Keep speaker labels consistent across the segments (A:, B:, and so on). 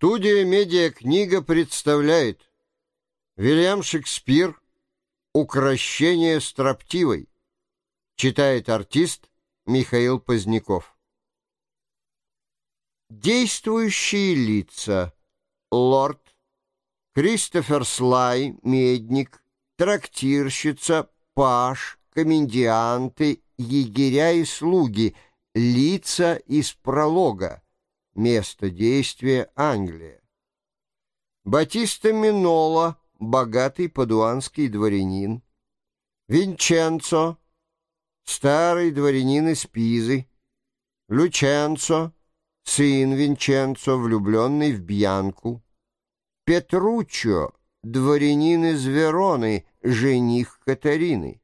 A: Студия «Медиакнига» представляет Вильям Шекспир «Укращение строптивой» Читает артист Михаил Поздняков. Действующие лица. Лорд. Кристофер Слай, медник, трактирщица, паш, комендианты, егеря и слуги, лица из пролога Место действия — Англия. Батиста Минола, богатый падуанский дворянин. Винченцо, старый дворянин из Пизы. Люченцо, сын Винченцо, влюбленный в Бьянку. Петруччо, дворянин из Вероны, жених Катарины.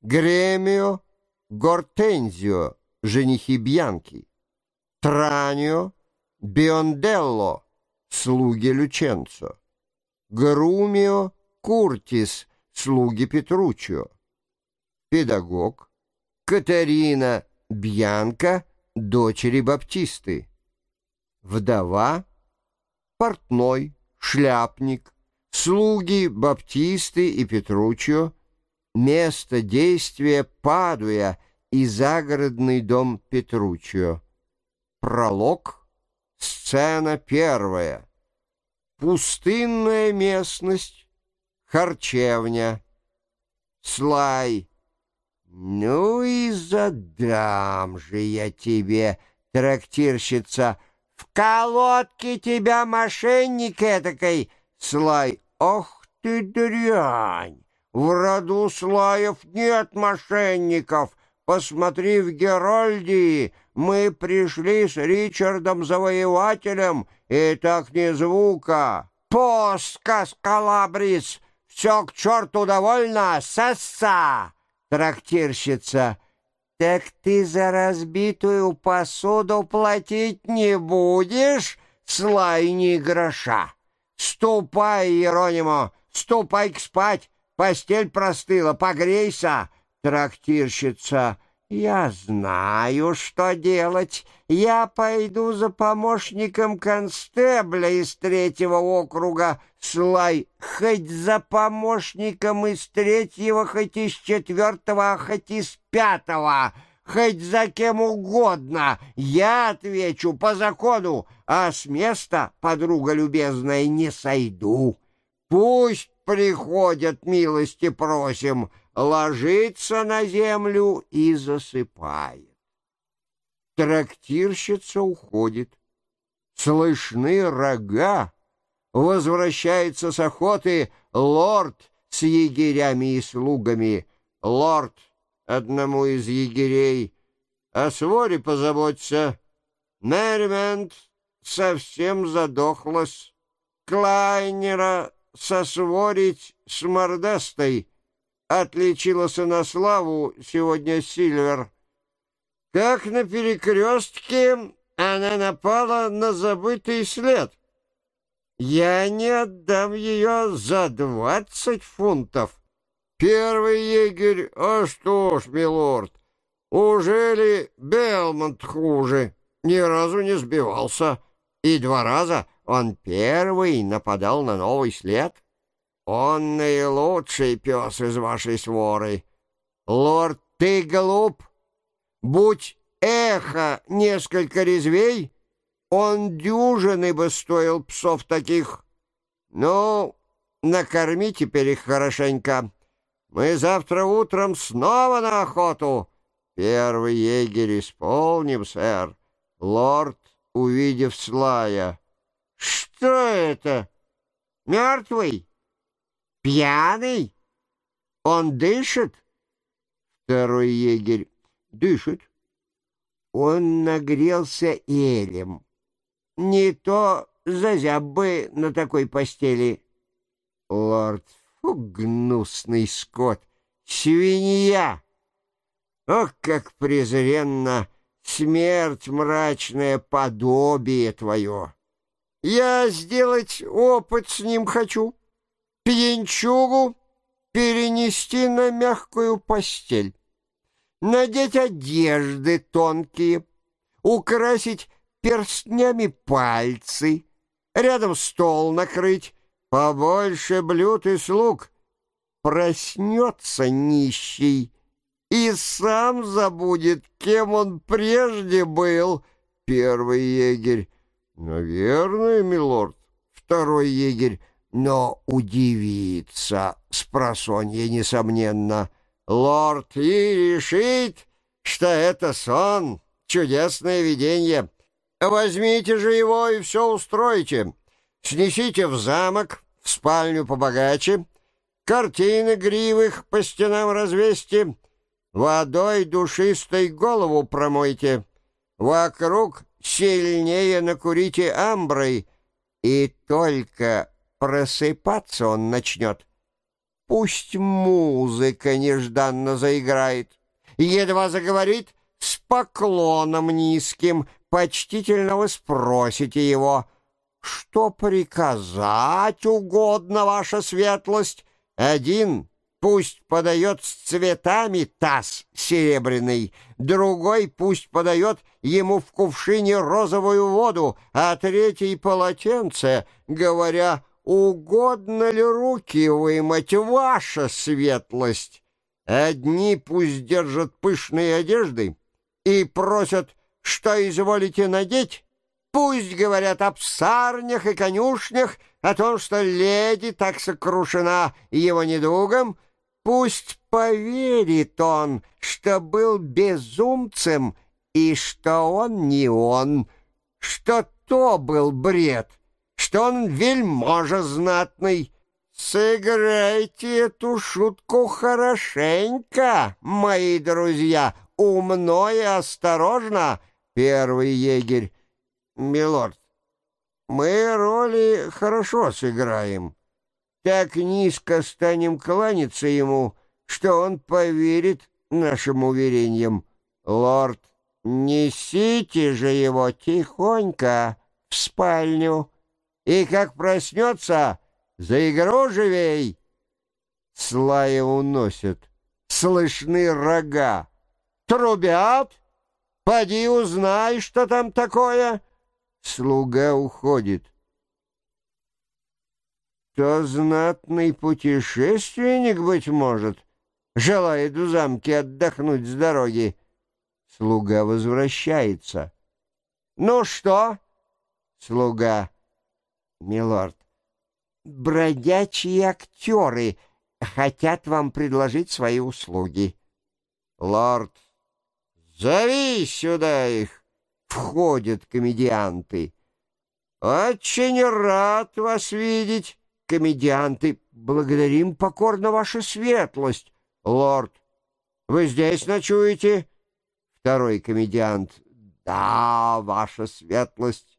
A: Гремио, Гортензио, женихи Бьянки. Транио, Бионделло, слуги Люченцо, Грумио, Куртис, слуги Петруччо, педагог, Катарина Бьянка, дочери Баптисты, вдова, портной, шляпник, слуги Баптисты и Петруччо, место действия Падуя и загородный дом Петруччо. Пролог. Сцена первая. Пустынная местность. Харчевня. Слай. Ну и задам же я тебе, трактирщица, в колодке тебя мошенник этакой. Слай. Ох ты дрянь! В роду Слаев нет мошенников. Посмотри в Герольдии, мы пришли с Ричардом Завоевателем, и так не звука. Поска, скалабрис, все к черту довольно, сесса, трактирщица. Так ты за разбитую посуду платить не будешь, слайни гроша. Ступай, Еронимо, ступай к спать, постель простыла, погрейся, Трактирщица. «Я знаю, что делать. Я пойду за помощником констебля из третьего округа. Слай, хоть за помощником из третьего, хоть из четвертого, а хоть из пятого, хоть за кем угодно. Я отвечу по закону, а с места, подруга любезная, не сойду. Пусть приходят, милости просим» ложится на землю и засыпает. Трактирщица уходит. Слышны рога. Возвращается с охоты лорд с егерями и слугами. Лорд одному из егерей. О своре позаботься. Мерримент совсем задохлась. Клайнера сосворить с мордастой отличилась на славу сегодня Сильвер. Как на перекрестке она напала на забытый след. Я не отдам ее за двадцать фунтов. Первый егерь, а что ж, милорд, уже ли Белмонт хуже? Ни разу не сбивался, и два раза он первый нападал на новый след. Он наилучший пес из вашей своры. Лорд, ты глуп. Будь эхо несколько резвей, он дюжины бы стоил псов таких. Ну, накорми теперь их хорошенько. Мы завтра утром снова на охоту. Первый егерь исполним, сэр. Лорд, увидев Слая. Что это? Мертвый? Пьяный? Он дышит? Второй егерь. Дышит. Он нагрелся елем. Не то зазяб бы на такой постели. Лорд, фу, гнусный скот, свинья! Ох, как презренно смерть мрачное подобие твое! Я сделать опыт с ним хочу пьянчугу перенести на мягкую постель, надеть одежды тонкие, украсить перстнями пальцы, рядом стол накрыть, побольше блюд и слуг. Проснется нищий и сам забудет, кем он прежде был. Первый егерь. Наверное, милорд. Второй егерь. Но удивится, спросонья, несомненно. Лорд и решит, что это сон, чудесное видение. Возьмите же его и все устройте. Снесите в замок, в спальню побогаче, картины гривых по стенам развесьте, водой душистой голову промойте, вокруг сильнее накурите амброй, и только просыпаться он начнет. Пусть музыка нежданно заиграет. Едва заговорит, с поклоном низким, почтительно вы спросите его, «Что приказать угодно, ваша светлость?» Один пусть подает с цветами таз серебряный, другой пусть подает ему в кувшине розовую воду, а третий полотенце, говоря угодно ли руки вымыть, ваша светлость? Одни пусть держат пышные одежды и просят, что изволите надеть, пусть говорят о псарнях и конюшнях, о том, что леди так сокрушена его недугом, пусть поверит он, что был безумцем и что он не он, что то был бред, что он вельможа знатный. Сыграйте эту шутку хорошенько, мои друзья, умно и осторожно, первый егерь. Милорд, мы роли хорошо сыграем. Так низко станем кланяться ему, что он поверит нашим уверениям. Лорд, несите же его тихонько в спальню, и как проснется, за игру живей. Слая уносят, слышны рога. Трубят? Поди узнай, что там такое. Слуга уходит. То знатный путешественник, быть может, желает в замке отдохнуть с дороги. Слуга возвращается. «Ну что?» Слуга. «Милорд, бродячие актеры хотят вам предложить свои услуги. Лорд, зови сюда их. Входят комедианты. Очень рад вас видеть, комедианты. Благодарим покорно ваша светлость. Лорд, вы здесь ночуете? Второй комедиант. Да, ваша светлость.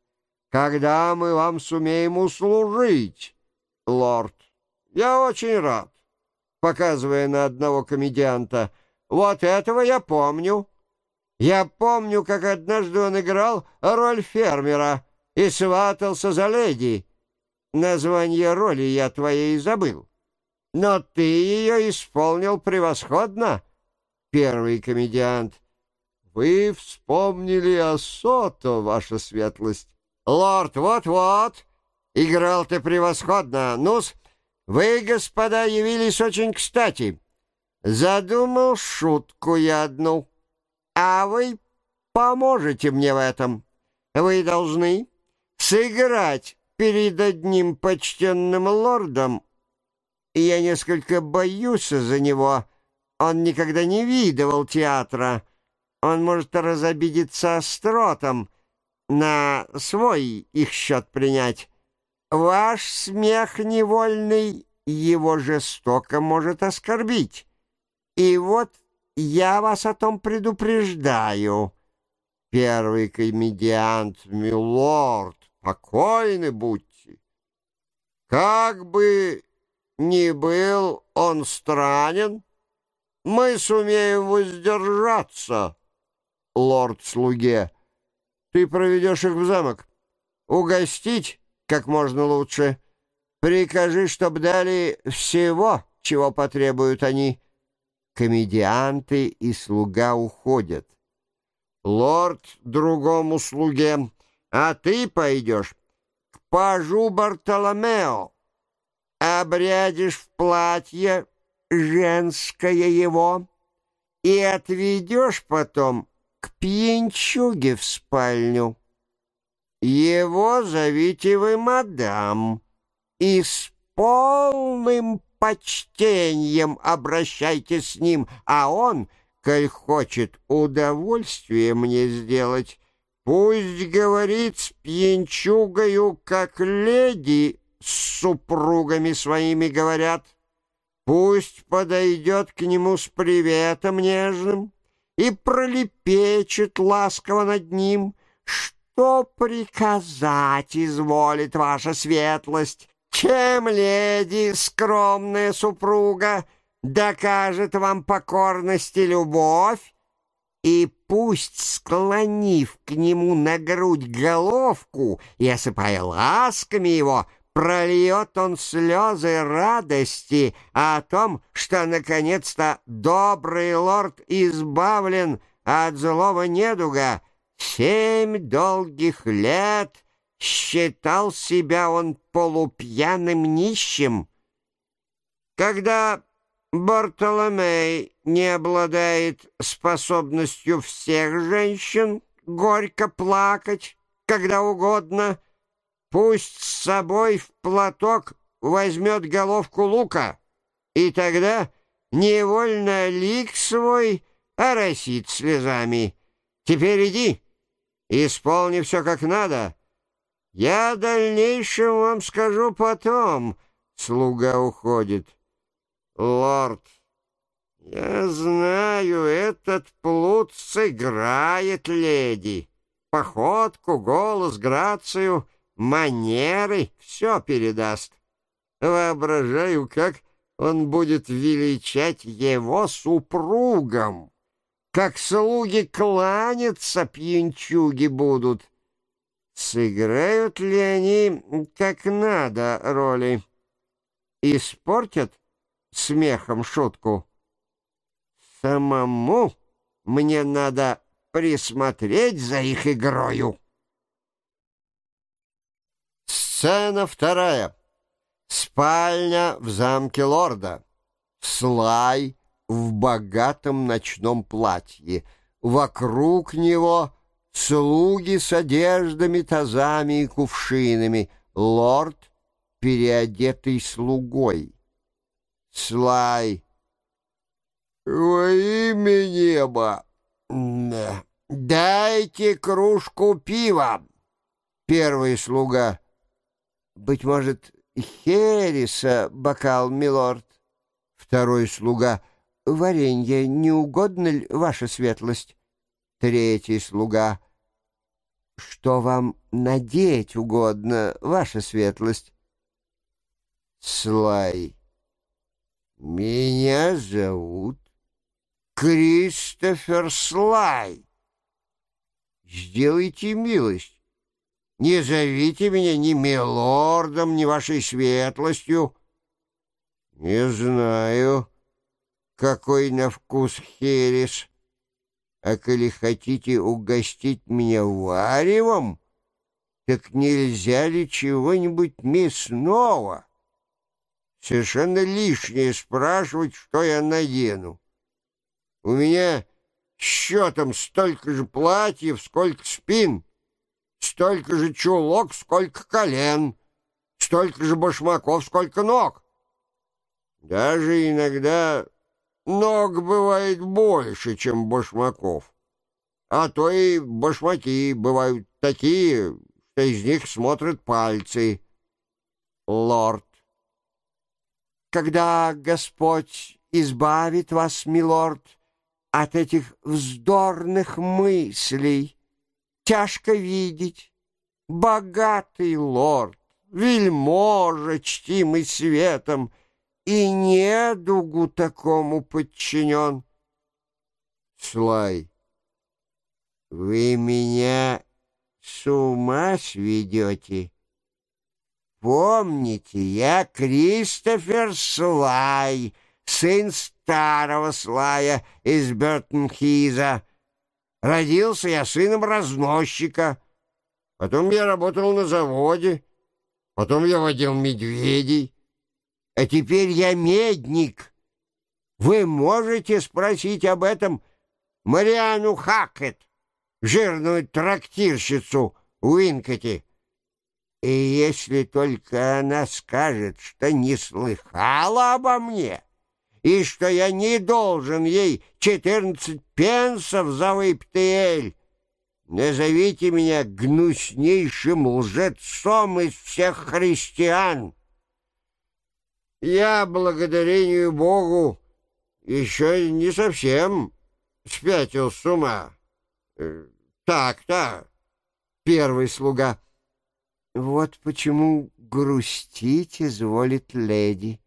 A: Когда мы вам сумеем услужить? лорд. Я очень рад, показывая на одного комедианта. Вот этого я помню. Я помню, как однажды он играл роль фермера и сватался за леди. Название роли я твоей забыл. Но ты ее исполнил превосходно, первый комедиант. Вы вспомнили о Сото, ваша светлость. Лорд, вот-вот. Играл ты превосходно. Ну-с, вы, господа, явились очень кстати. Задумал шутку я одну. А вы поможете мне в этом. Вы должны сыграть перед одним почтенным лордом. Я несколько боюсь за него. Он никогда не видывал театра. Он может разобидеться остротом, на свой их счет принять. Ваш смех невольный его жестоко может оскорбить. И вот я вас о том предупреждаю. Первый комедиант, милорд, покойны будьте. Как бы ни был он странен, мы сумеем воздержаться, лорд-слуге. Ты проведешь их в замок. Угостить как можно лучше. Прикажи, чтоб дали всего, чего потребуют они. Комедианты и слуга уходят. Лорд другому слуге, а ты пойдешь к пажу Бартоломео, обрядишь в платье женское его и отведешь потом к пьянчуге в спальню. Его зовите вы мадам, и с полным почтением обращайтесь с ним, а он, коль хочет удовольствие мне сделать, пусть говорит с пьянчугою, как леди с супругами своими говорят. Пусть подойдет к нему с приветом нежным и пролепечет ласково над ним, что приказать изволит ваша светлость, чем леди, скромная супруга, докажет вам покорность и любовь, и пусть, склонив к нему на грудь головку и осыпая ласками его, прольет он слезы радости о том, что, наконец-то, добрый лорд избавлен от злого недуга. Семь долгих лет считал себя он полупьяным нищим. Когда Бартоломей не обладает способностью всех женщин горько плакать, когда угодно — Пусть с собой в платок возьмет головку лука, и тогда невольно лик свой оросит слезами. Теперь иди, исполни все как надо. Я дальнейшем вам скажу потом. Слуга уходит. Лорд, я знаю, этот плут сыграет леди. Походку, голос, грацию — манеры все передаст. Воображаю, как он будет величать его супругом, как слуги кланяться пьянчуги будут. Сыграют ли они как надо роли? Испортят смехом шутку? Самому мне надо присмотреть за их игрою. Сцена вторая. Спальня в замке лорда. Слай в богатом ночном платье. Вокруг него слуги с одеждами, тазами и кувшинами. Лорд, переодетый слугой. Слай. Во имя неба! Дайте кружку пива! Первый слуга. Быть может, хереса бокал, милорд? Второй слуга. Варенье не угодно ли, ваша светлость? Третий слуга. Что вам надеть угодно, ваша светлость? Слай. Меня зовут Кристофер Слай. Сделайте милость. Не зовите меня ни милордом, ни вашей светлостью. Не знаю, какой на вкус херес. А коли хотите угостить меня варевом, так нельзя ли чего-нибудь мясного? Совершенно лишнее спрашивать, что я надену. У меня счетом столько же платьев, сколько спин — столько же чулок, сколько колен, столько же башмаков, сколько ног. Даже иногда ног бывает больше, чем башмаков. А то и башмаки бывают такие, что из них смотрят пальцы. Лорд. Когда Господь избавит вас, милорд, от этих вздорных мыслей, тяжко видеть. Богатый лорд, вельможа, чтимый светом, и недугу такому подчинен. Слай, вы меня с ума сведете? Помните, я Кристофер Слай, сын старого Слая из Бертонхиза, Родился я сыном разносчика. Потом я работал на заводе. Потом я водил медведей. А теперь я медник. Вы можете спросить об этом Мариану Хакет, жирную трактирщицу Уинкоти. И если только она скажет, что не слыхала обо мне, и что я не должен ей четырнадцать пенсов за выпитый эль, назовите меня гнуснейшим лжецом из всех христиан. Я, благодарению Богу, еще не совсем спятил с ума. Э, так-то, первый слуга. Вот почему грустить изволит леди.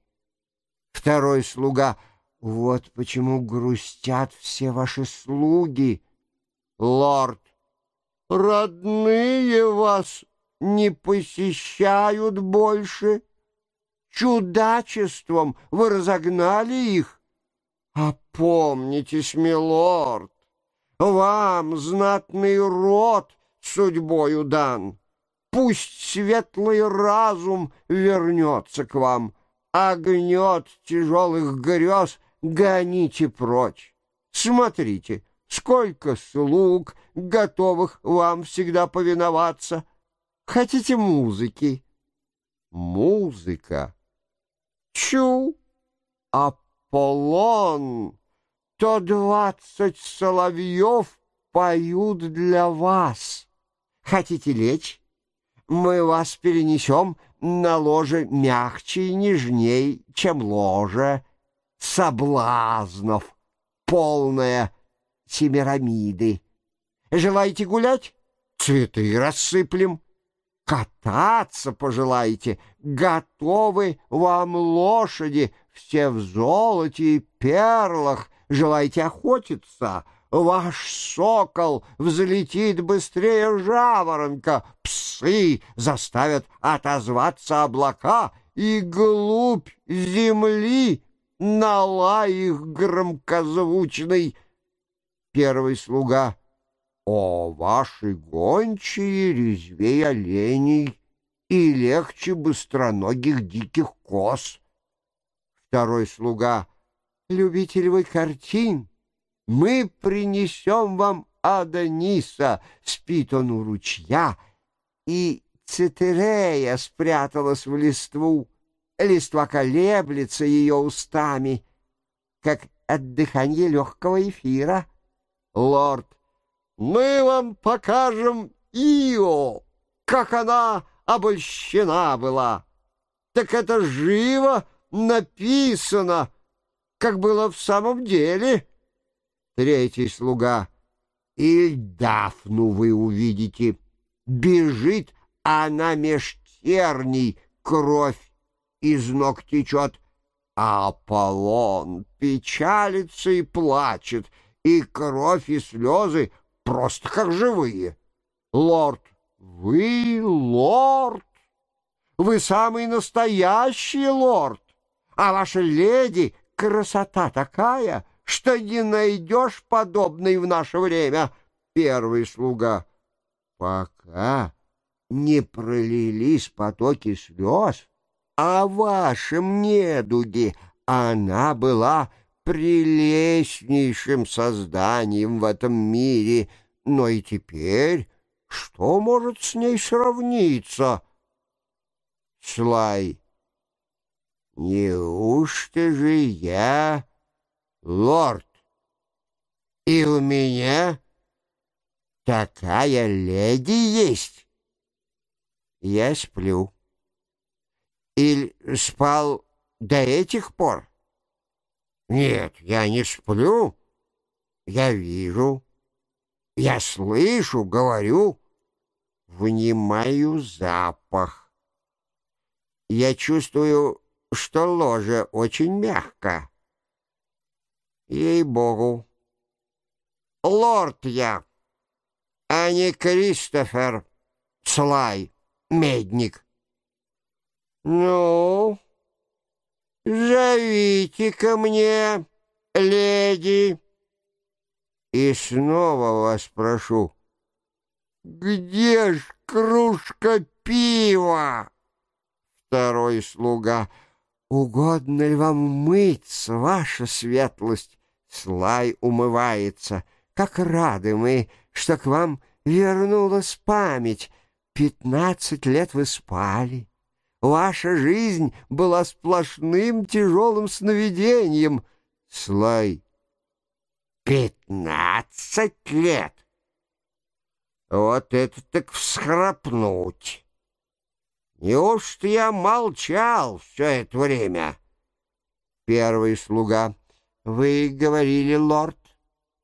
A: Второй слуга. Вот почему грустят все ваши слуги. Лорд. Родные вас не посещают больше. Чудачеством вы разогнали их. Опомнитесь, милорд, вам знатный род судьбою дан. Пусть светлый разум вернется к вам, а гнет тяжелых грез гоните прочь. Смотрите, сколько слуг, готовых вам всегда повиноваться. Хотите музыки? Музыка. Чу! Аполлон! То двадцать соловьев поют для вас. Хотите лечь? Мы вас перенесем на ложе мягче и нежней, чем ложе соблазнов, полное семирамиды. Желаете гулять? Цветы рассыплем. Кататься пожелаете? Готовы вам лошади, все в золоте и перлах. Желаете охотиться? Ваш сокол взлетит быстрее жаворонка, псы заставят отозваться облака, и глубь земли на лай их громкозвучный. Первый слуга. О, ваши гончие резвей оленей и легче быстроногих диких коз. Второй слуга. Любитель вы картин — мы принесем вам Адониса, спит он у ручья, и Цитерея спряталась в листву. Листва колеблется ее устами, как от дыхания легкого эфира. Лорд, мы вам покажем Ио, как она обольщена была. Так это живо написано, как было в самом деле. Третий слуга. Ильдафну вы увидите. Бежит она меж терней, кровь из ног течет. А Аполлон печалится и плачет, и кровь и слезы просто как живые. Лорд, вы лорд, вы самый настоящий лорд, а ваша леди красота такая — что не найдешь подобной в наше время. Первый слуга. Пока не пролились потоки слез, о вашем недуге она была прелестнейшим созданием в этом мире, но и теперь что может с ней сравниться? Слай, неужто же я лорд, и у меня такая леди есть. Я сплю. Или спал до этих пор? Нет, я не сплю. Я вижу, я слышу, говорю, внимаю запах. Я чувствую, что ложе очень мягко. Ей-богу. Лорд я, а не Кристофер Слай, медник. Ну, зовите ко мне, леди. И снова вас прошу, где ж кружка пива? Второй слуга. Угодно ли вам мыться, ваша светлость? Слай умывается. Как рады мы, что к вам вернулась память. Пятнадцать лет вы спали. Ваша жизнь была сплошным тяжелым сновидением. Слай. Пятнадцать лет? Вот это так всхрапнуть. Неужто я молчал все это время? Первый слуга. Вы говорили, лорд,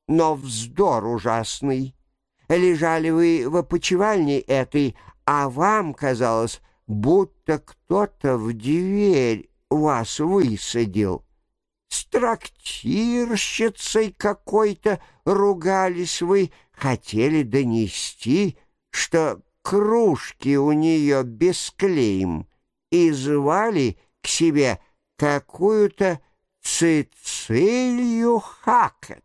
A: но вздор ужасный. Лежали вы в опочивальне этой, а вам казалось, будто кто-то в дверь вас высадил. С трактирщицей какой-то ругались вы, хотели донести, что кружки у нее без клейм, и звали к себе какую-то Цицилию Хакет.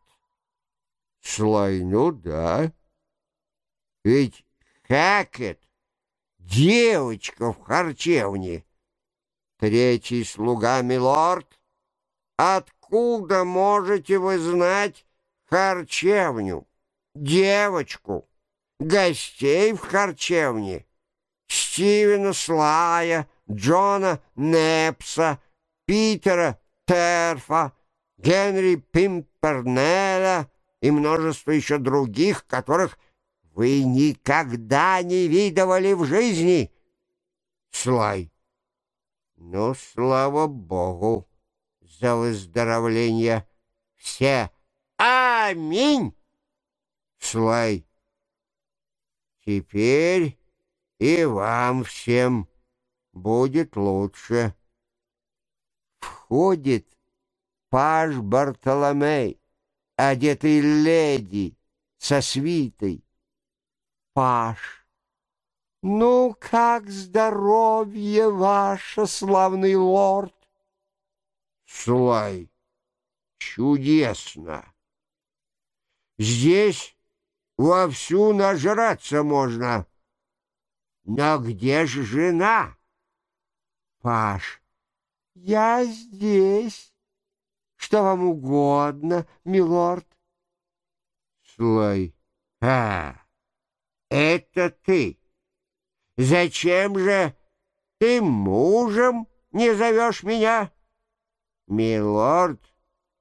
A: Слай, ну да. Ведь Хакет девочка в харчевне. Третий слуга, милорд, откуда можете вы знать харчевню, девочку, гостей в харчевне, Стивена Слая, Джона Непса, Питера Терфа, Генри Пимпернеля и множество еще других, которых вы никогда не видывали в жизни. Слай. Ну, слава Богу за выздоровление. Все. Аминь. Слай. Теперь и вам всем будет лучше. Входит паж Бартоломей, одетый леди со свитой. Паш. «Ну, как здоровье ваше, славный лорд?» «Слай, чудесно! Здесь вовсю нажраться можно. Но где же жена?» «Паш, я здесь. Что вам угодно, милорд?» «Слай, а...» это ты. Зачем же ты мужем не зовешь меня? Милорд,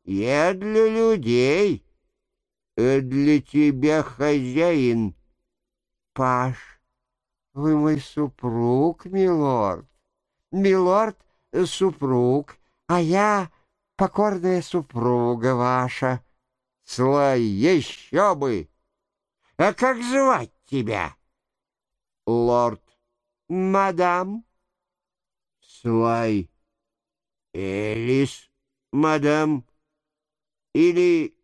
A: я для людей, для тебя хозяин. Паш, вы мой супруг, милорд. Милорд — супруг, а я покорная супруга ваша. Слай, еще бы! А как звать тебя? Лорд. Мадам. Слай. Элис, мадам. Или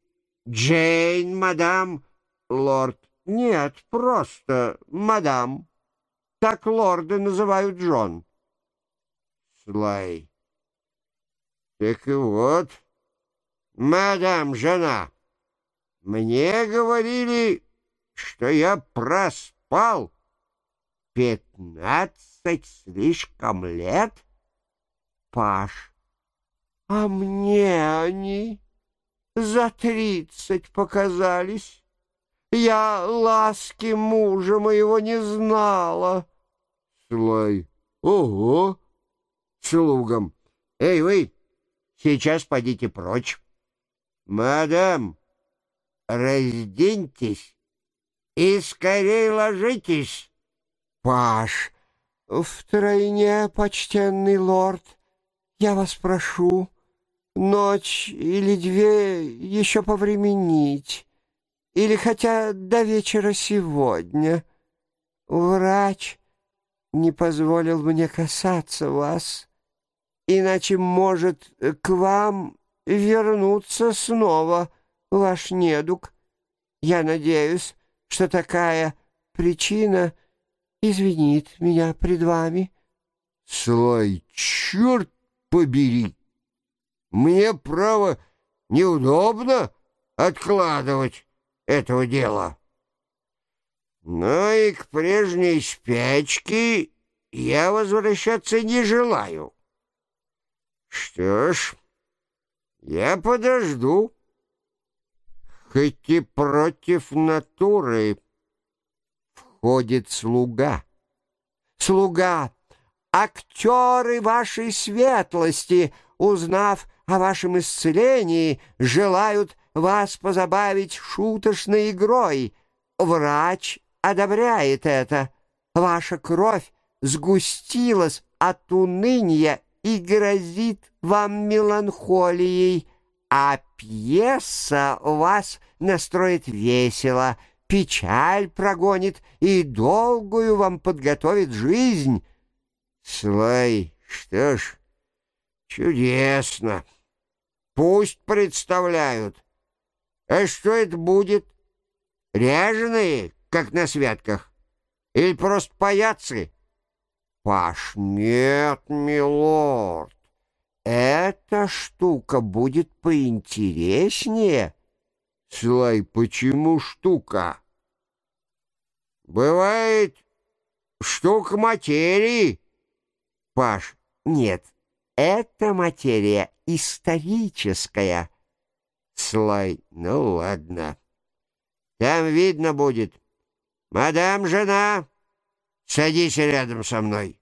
A: Джейн, мадам. Лорд. Нет, просто мадам. Так лорды называют Джон. Слай. Так вот, мадам, жена, мне говорили что я проспал пятнадцать слишком лет? Паш, а мне они за тридцать показались. Я ласки мужа моего не знала. Слай, ого, слугам. Эй, вы, сейчас пойдите прочь. Мадам, разденьтесь и скорей ложитесь. Паш, втройне, почтенный лорд, я вас прошу, ночь или две еще повременить, или хотя до вечера сегодня. Врач не позволил мне касаться вас, иначе может к вам вернуться снова ваш недуг. Я надеюсь, что такая причина извинит меня пред вами. Слой, черт побери! Мне, право, неудобно откладывать этого дела. Но и к прежней спячке я возвращаться не желаю. Что ж, я подожду. Хоть и против натуры входит слуга. Слуга, актеры вашей светлости, узнав о вашем исцелении, желают вас позабавить шуточной игрой. Врач одобряет это. Ваша кровь сгустилась от уныния и грозит вам меланхолией, а пьеса вас настроит весело, печаль прогонит и долгую вам подготовит жизнь. Слай, что ж, чудесно. Пусть представляют. А что это будет? Ряженые, как на святках? Или просто паяцы? Паш, нет, милорд. Эта штука будет поинтереснее. Слай, почему штука? Бывает штука материи. Паш, нет, эта материя историческая. Слай, ну ладно. Там видно будет. Мадам, жена, садись рядом со мной.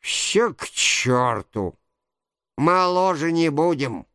A: Все к черту. Моложе не будем.